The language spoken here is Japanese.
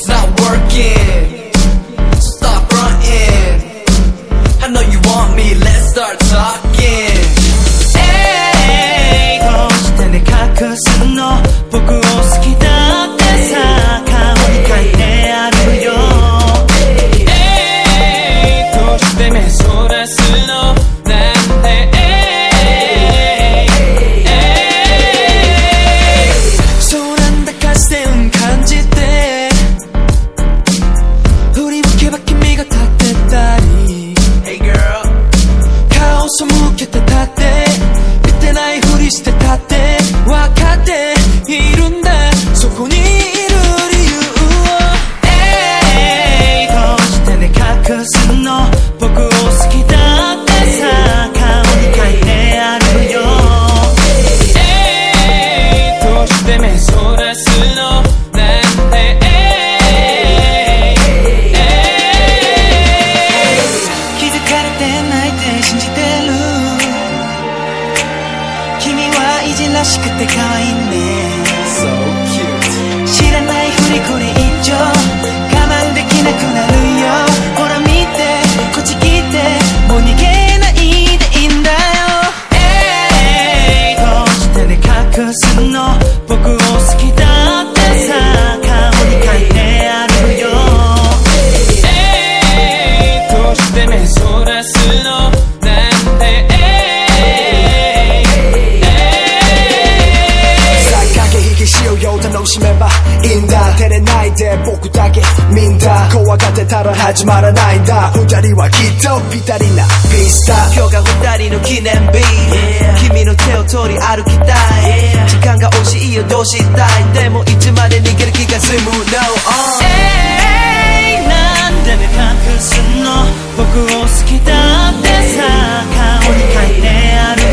It's not working. Stop fronting. I know you want me. Let's start talking らしくて可愛いね。しめばいいんだ照れないで僕だけみんな怖がってたら始まらないんだ二人はきっとぴたりなピースだ今日が二人の記念日、君の手を取り歩きたい、時間が惜しいよどうしたい。でもいつまで逃げる気が済む No、えー、なんで目隠すの？僕を好きだってさ顔に書いてある。